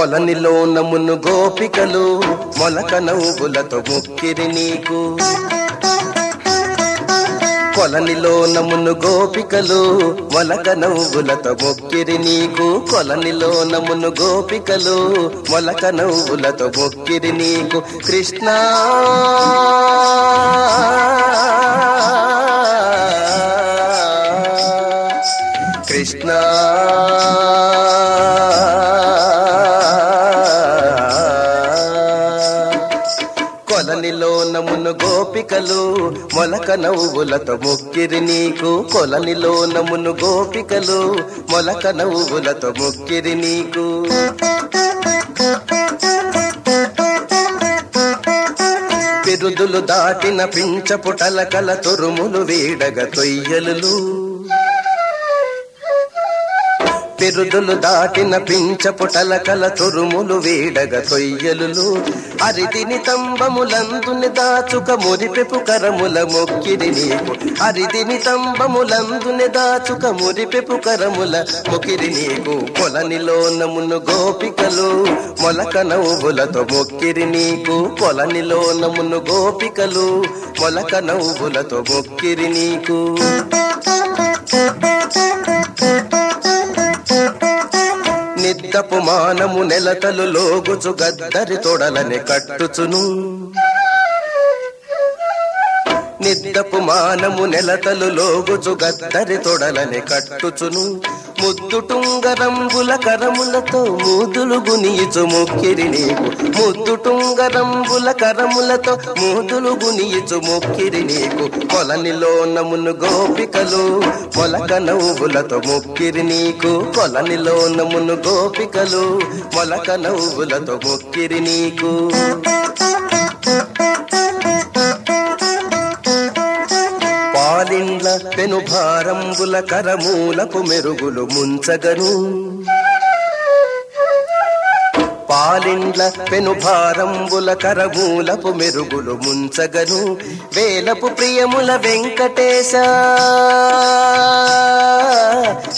కొలనిలో నమును గోపికలు మొలక నవ్వులతో మొక్కిరి నీకు. కొలనిలో నమును గోపికలు మొలక నవ్వులతో మొక్కిరి నీకు. కొలనిలో నమును గోపికలు మొలక నవ్వులతో మొక్కిరి నీకు. కృష్ణ! కృష్ణ! కొలనిలో నమును గోపికలు మొలక నవ్వులతో మొక్కిరి నీకు కొలనిలో నమును గోపికలు మొలక నవ్వులతో మొక్కిరి నీకు. పిరుదులు దాటిన పించపుటల కల తురుములు వీడగ తొయ్యలు పెరుదులు దాటిన పించపుటల కల తురుములు వీడగ తొయ్యలు అరిదిని తంబములందుని దాచుక మురిపెపు కరముల మొక్కిరి నీకు. అరిదిని తంబములందుని దాచుక మురిపెపు కరముల మొక్కిరి నీకు. కొలనిలో నమును గోపికలు మొలక నవ్వులతో మొక్కిరి నీకు. కొలనిలో నమును గోపికలు మొలక నవ్వులతో మొక్కిరి నీకు. నిద్దపు మానము నెలతలు లోగుచు గద్దరి తొడలని కట్టుచును. నిద్దపు మానము నెలతలు లోగుచు గద్దరి తొడలని కట్టుచును. ముద్దుటుంగరంబుల కరములతో మూదులు గునియుచు మొక్కిరి నీకు ముద్దుటుంగరంబుల కరములతో మూదులు గునియుచు మొక్కిరి నీకు కొలనిలో నమును గోపికలు మొలక నవ్వులతో మొక్కిరి నీకు. కొలనిలో నమును గోపికలు మొలక నవ్వులతో మొక్కిరి నీకు. పెను భారంబుల కరమూలకు మెరుగులు ముంచగను. పాలిండ్ల పెనుభారంబుల కరమూలపు మెరుగులు ముంచగను. వేలపు ప్రియముల వెంకటేశ.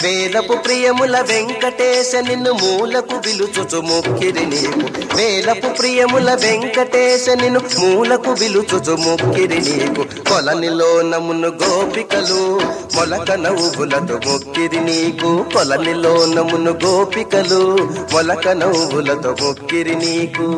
వేలపు ప్రియముల వెంకటేశ నిన్ను మూలకు విలుచుచు మొక్కిరి నీవు వేలపు ప్రియముల వెంకటేశ నిన్ను మూలకు విలుచుచు మొక్కిరి నీకు. కొలనిలో నమును గోపికలు మొలక నవ్వులతో మొక్కిరి నీకు. కొలనిలో నమును గోపికలు మొలక నవ్వులతో పొక్కిరి నీకు.